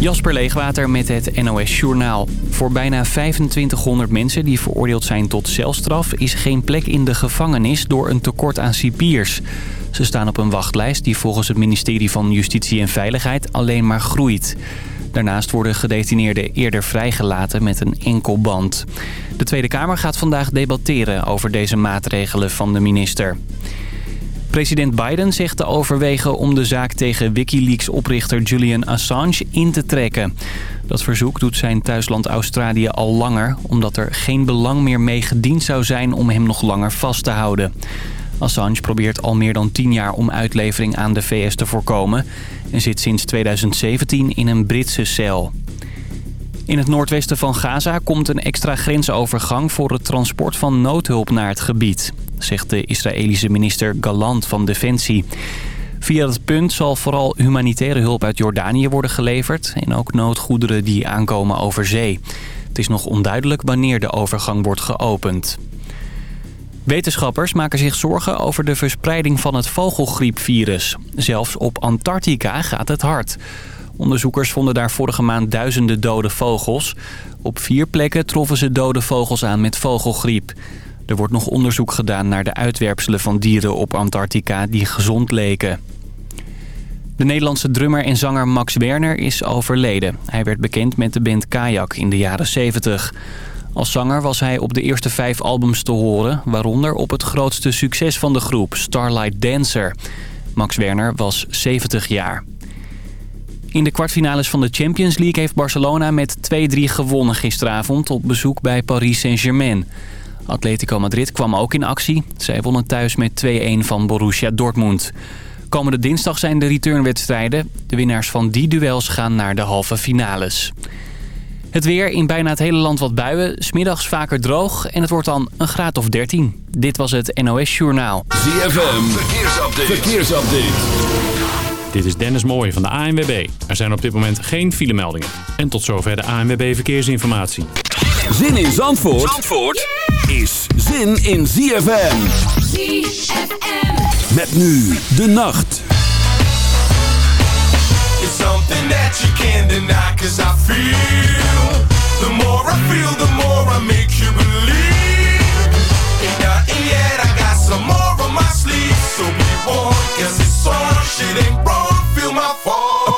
Jasper Leegwater met het NOS Journaal. Voor bijna 2500 mensen die veroordeeld zijn tot celstraf... is geen plek in de gevangenis door een tekort aan cipiers. Ze staan op een wachtlijst die volgens het ministerie van Justitie en Veiligheid alleen maar groeit. Daarnaast worden gedetineerden eerder vrijgelaten met een enkel band. De Tweede Kamer gaat vandaag debatteren over deze maatregelen van de minister. President Biden zegt te overwegen om de zaak tegen Wikileaks-oprichter Julian Assange in te trekken. Dat verzoek doet zijn thuisland Australië al langer... omdat er geen belang meer mee gediend zou zijn om hem nog langer vast te houden. Assange probeert al meer dan tien jaar om uitlevering aan de VS te voorkomen... en zit sinds 2017 in een Britse cel. In het noordwesten van Gaza komt een extra grensovergang voor het transport van noodhulp naar het gebied, zegt de Israëlische minister Galant van Defensie. Via dat punt zal vooral humanitaire hulp uit Jordanië worden geleverd en ook noodgoederen die aankomen over zee. Het is nog onduidelijk wanneer de overgang wordt geopend. Wetenschappers maken zich zorgen over de verspreiding van het vogelgriepvirus. Zelfs op Antarctica gaat het hard. Onderzoekers vonden daar vorige maand duizenden dode vogels. Op vier plekken troffen ze dode vogels aan met vogelgriep. Er wordt nog onderzoek gedaan naar de uitwerpselen van dieren op Antarctica die gezond leken. De Nederlandse drummer en zanger Max Werner is overleden. Hij werd bekend met de band Kajak in de jaren 70. Als zanger was hij op de eerste vijf albums te horen... waaronder op het grootste succes van de groep, Starlight Dancer. Max Werner was 70 jaar. In de kwartfinales van de Champions League heeft Barcelona met 2-3 gewonnen gisteravond op bezoek bij Paris Saint-Germain. Atletico Madrid kwam ook in actie. Zij wonnen thuis met 2-1 van Borussia Dortmund. Komende dinsdag zijn de returnwedstrijden. De winnaars van die duels gaan naar de halve finales. Het weer in bijna het hele land wat buien. Smiddags vaker droog en het wordt dan een graad of 13. Dit was het NOS Journaal. ZFM, verkeersupdate. verkeersupdate. Dit is Dennis Mooij van de ANWB. Er zijn op dit moment geen filemeldingen. En tot zover de ANWB Verkeersinformatie. Zin in Zandvoort, Zandvoort is zin in ZFM. ZFM. Met nu de nacht. It's something that you can't deny cause I feel. The more I feel, the more I make you believe. In yet, I got some more on my sleeve. So be warned, cause it's on, shit ain't wrong. my fault.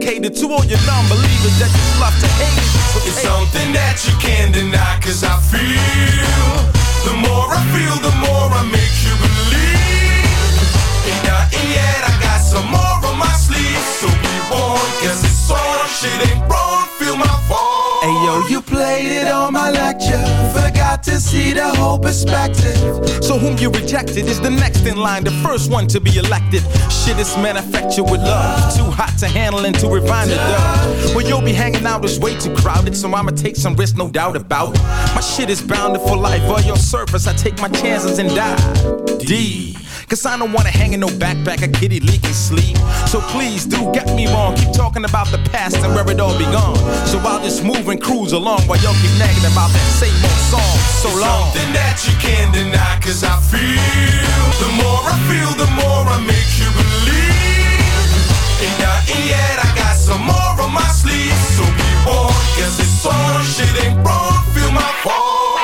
to all your non-believers that just love to hate it. It's something that you can't deny, cause I feel. The more I feel, the more I make you believe. And nothing yet, I got some more on my sleeve. So be warned, cause it's on, shit ain't wrong, feel my fault. Hey yo, you played it on my lecture to see the whole perspective. So whom you rejected is the next in line, the first one to be elected. Shit is manufactured with love, too hot to handle and too refined to dub. Where you'll be hanging out is way too crowded, so I'ma take some risks, no doubt about it. My shit is bounded for life, on your surface, I take my chances and die. D. Cause I don't wanna hang in no backpack, a kitty leaking sleep. So please do get me wrong. Keep talking about the past and where it all begun. So I'll just move and cruise along while y'all keep nagging about that same old song. So it's long. Something that you can't deny, cause I feel. The more I feel, the more I make you believe. And nothing yet, I got some more on my sleeve. So be warned, cause it's on, shit ain't wrong, feel my fault.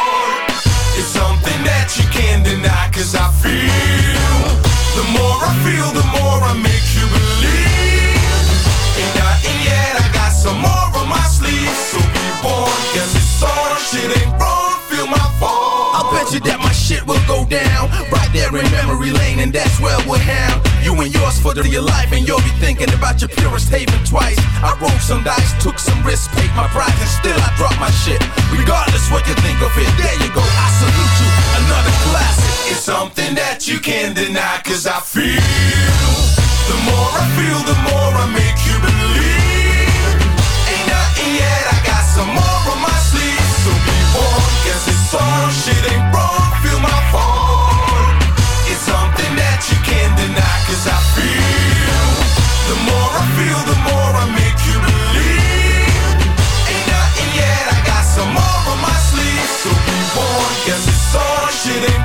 It's something that you can't deny, cause I feel. The more I feel, the more I make you believe. Ain't nothing yet, I got some more on my sleeve. So be warned, cause it's on, shit ain't wrong, feel my fault. I'll bet you that my shit will go down right there in memory lane, and that's where we'll have you and yours for the real life, and you'll be thinking about your purest haven twice. I rolled some dice, took some risks, paid my price, and still I dropped my shit. Regardless what you think of it, there you go. I salute you. Another classic. It's something that you can't deny, cause I feel. The more I feel, the more I make you believe. Ain't nothing yet, I got some more on my sleeve. So be warned, this song shit ain't shit ain't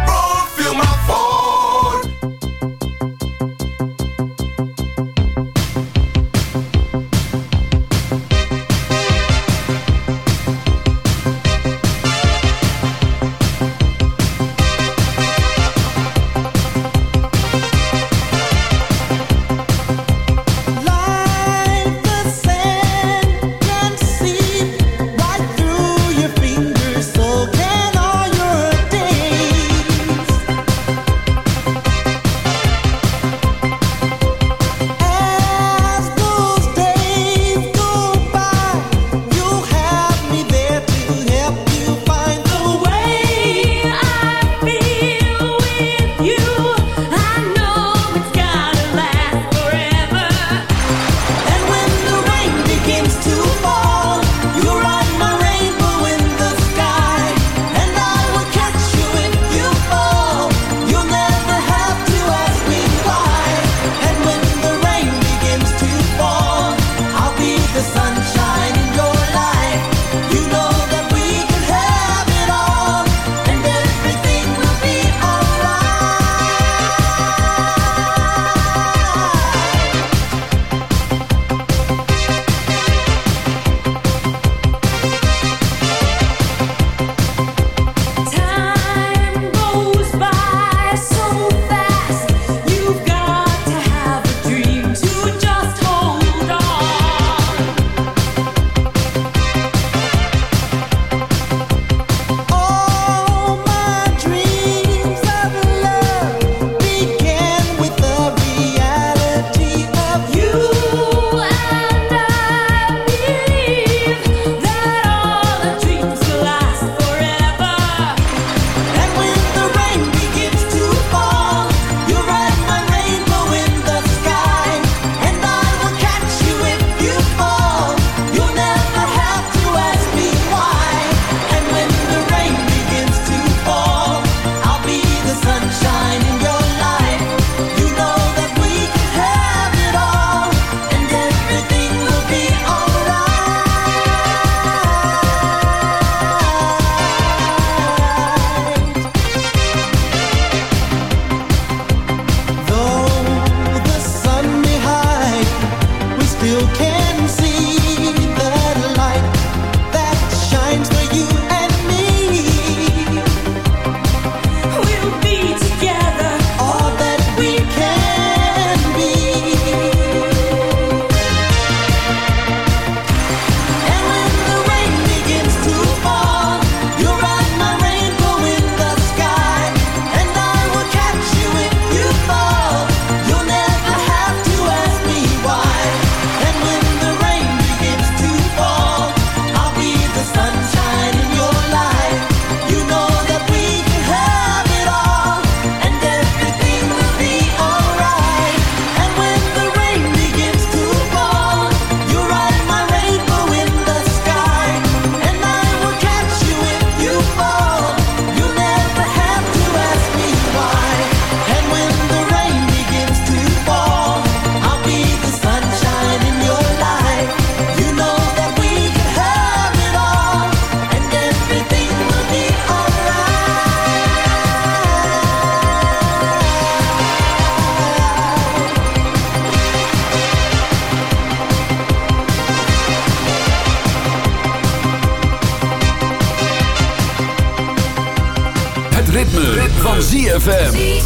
ZFM.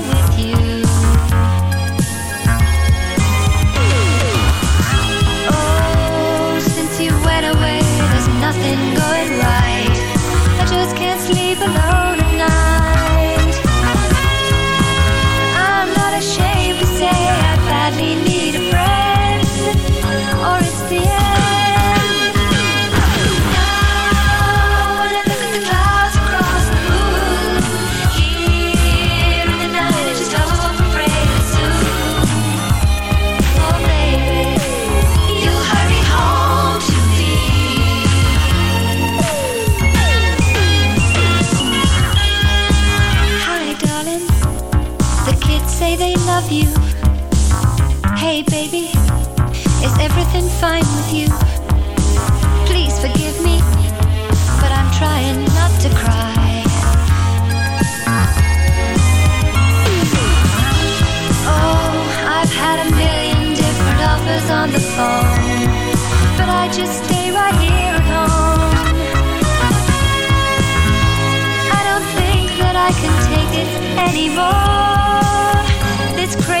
the song, but I just stay right here at home. I don't think that I can take it anymore. This crazy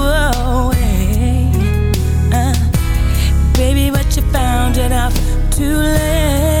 but you found it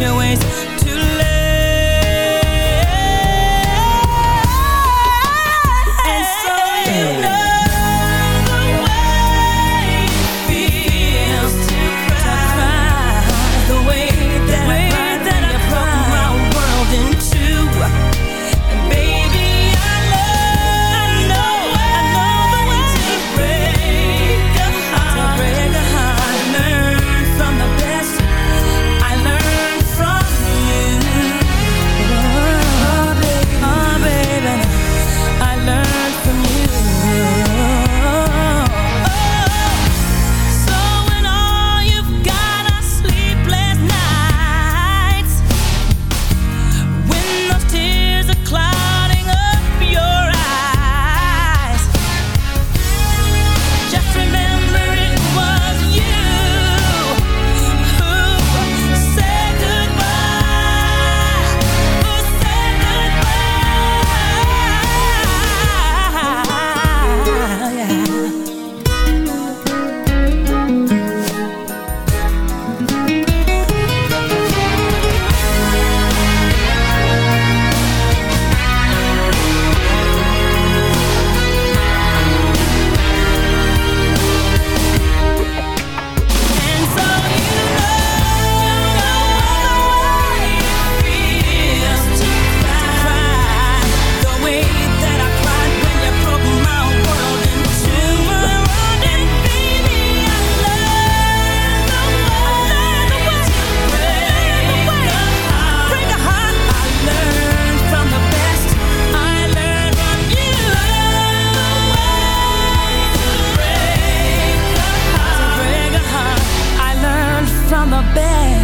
your ways bed.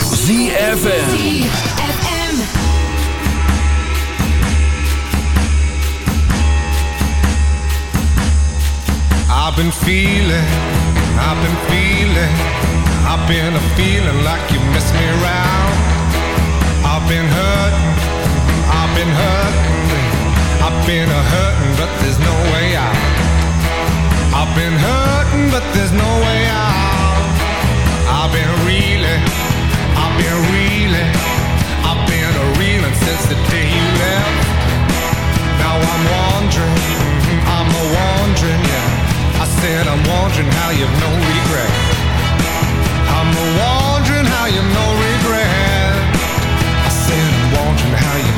ZFM. I've been feeling, I've been feeling, I've been a feeling like you miss me around. I've been hurting, I've been hurting, I've been a hurting, but there's no way out. I've been hurting, but there's no way out. I've been reeling, I've been reeling, I've been a reeling since the day you left. Now I'm wondering, mm-hmm, I'm a wondering, yeah. I said I'm wondering how you've no regret. I'm a wondering how you've no regret. I said I'm wondering how you've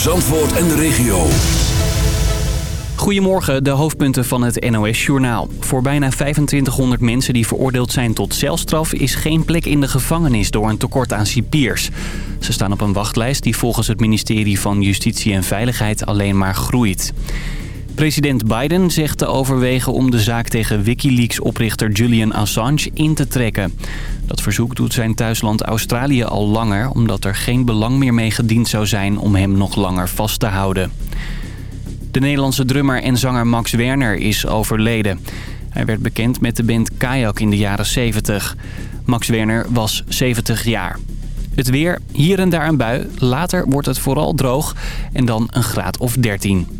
Zandvoort en de regio. Goedemorgen, de hoofdpunten van het NOS-journaal. Voor bijna 2500 mensen die veroordeeld zijn tot celstraf... is geen plek in de gevangenis door een tekort aan cipiers. Ze staan op een wachtlijst die volgens het ministerie van Justitie en Veiligheid alleen maar groeit. President Biden zegt te overwegen om de zaak tegen Wikileaks-oprichter Julian Assange in te trekken. Dat verzoek doet zijn thuisland Australië al langer... omdat er geen belang meer mee gediend zou zijn om hem nog langer vast te houden. De Nederlandse drummer en zanger Max Werner is overleden. Hij werd bekend met de band Kayak in de jaren 70. Max Werner was 70 jaar. Het weer, hier en daar een bui. Later wordt het vooral droog en dan een graad of 13.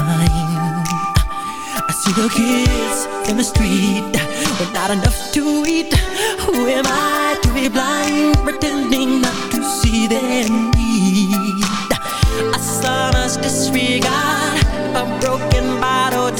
See the kids in the street with not enough to eat. Who am I to be blind, pretending not to see their need? A sonorous disregard, a broken bottle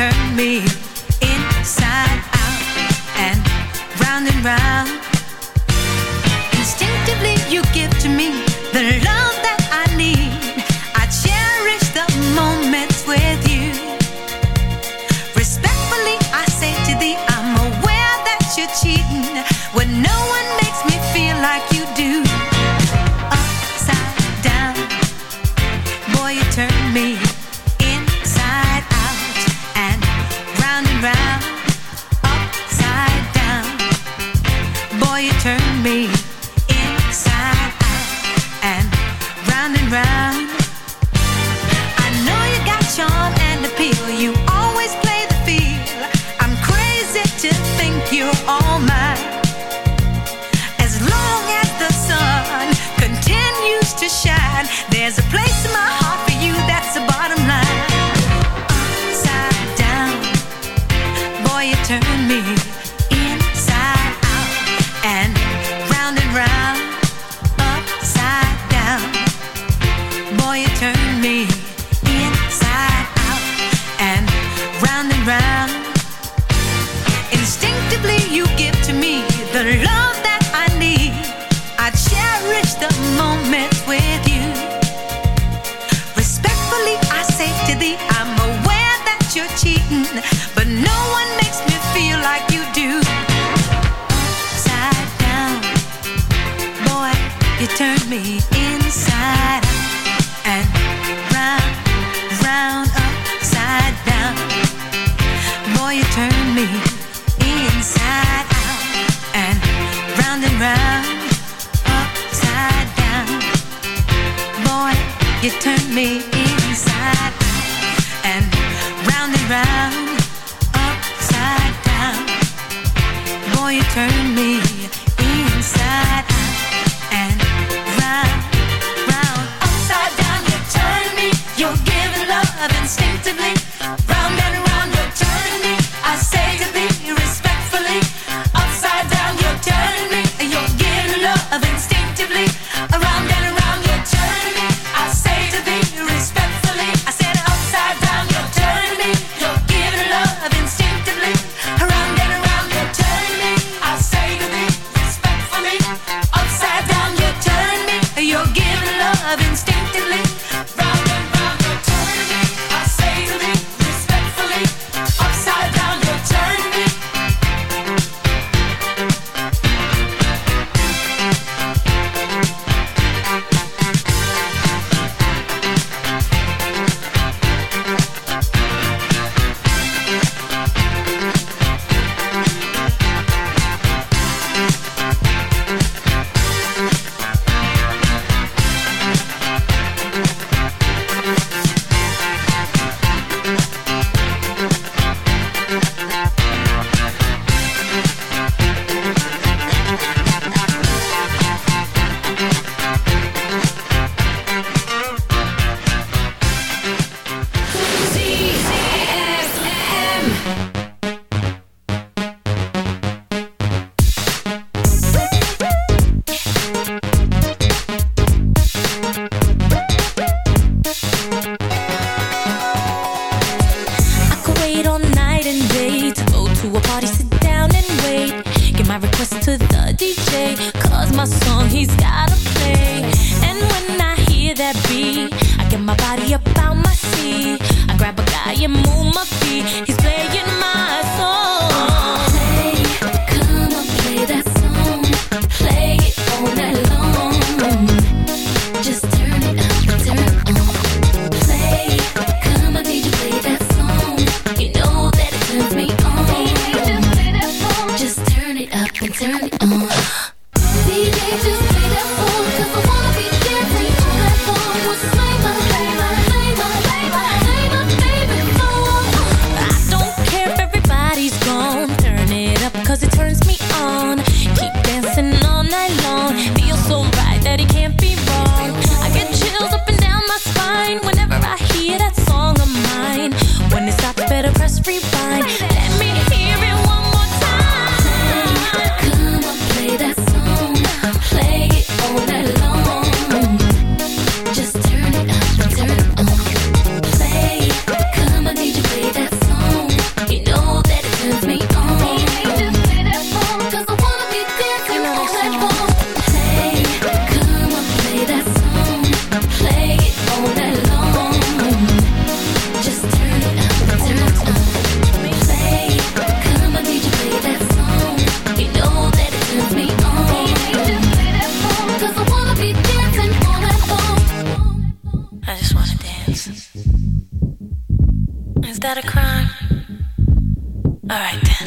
turn me inside out and round and round. Me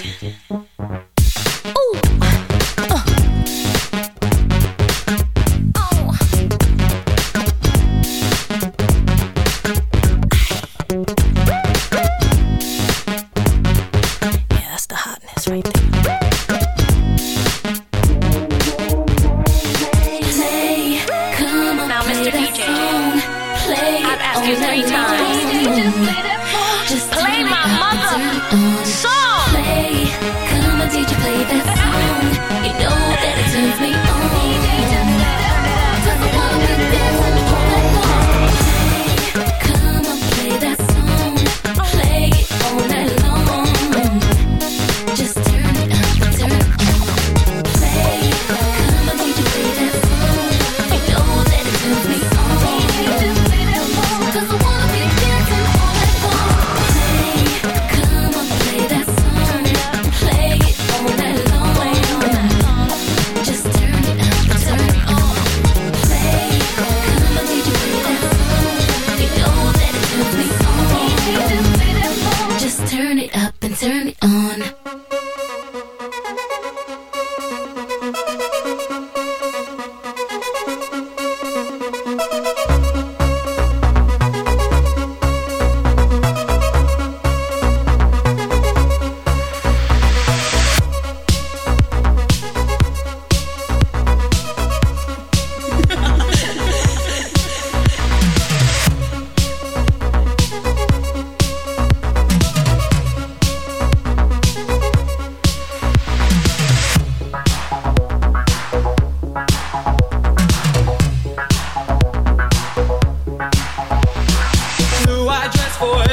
Alright then. For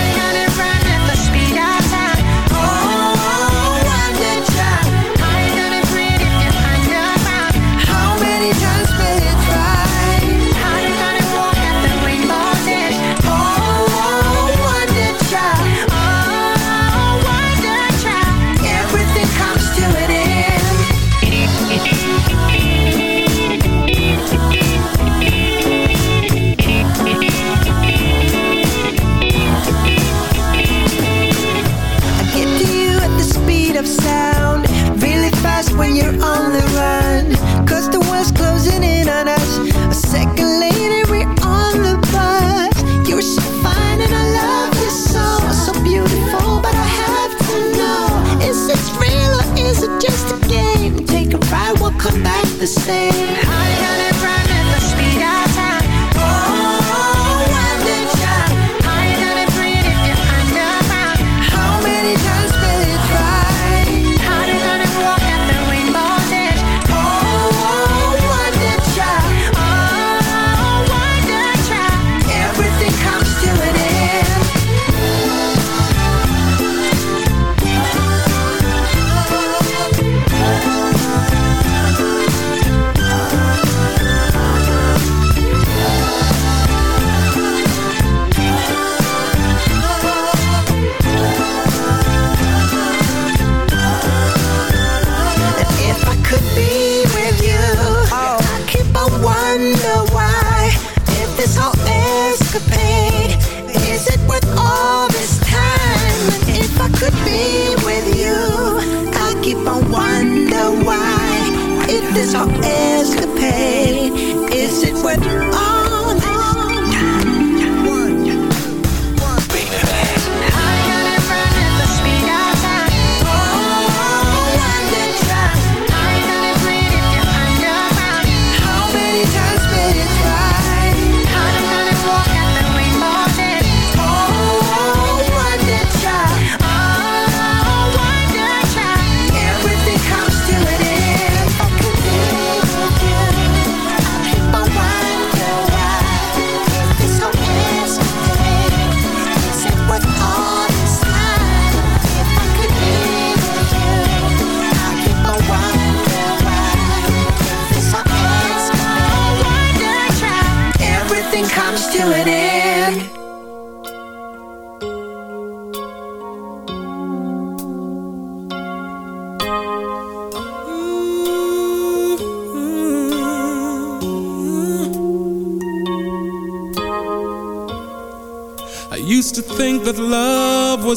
the same.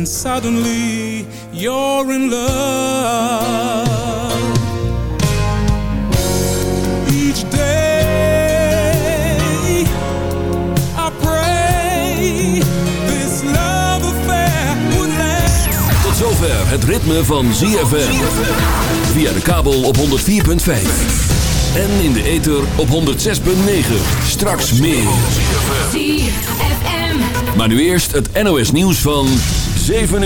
and suddenly you're in love. Each day I pray this love affair would last. Tot zover het ritme van ZFM. Via de kabel op 104.5. En in de ether op 106.9. Straks meer. ZFM. Maar nu eerst het NOS nieuws van 7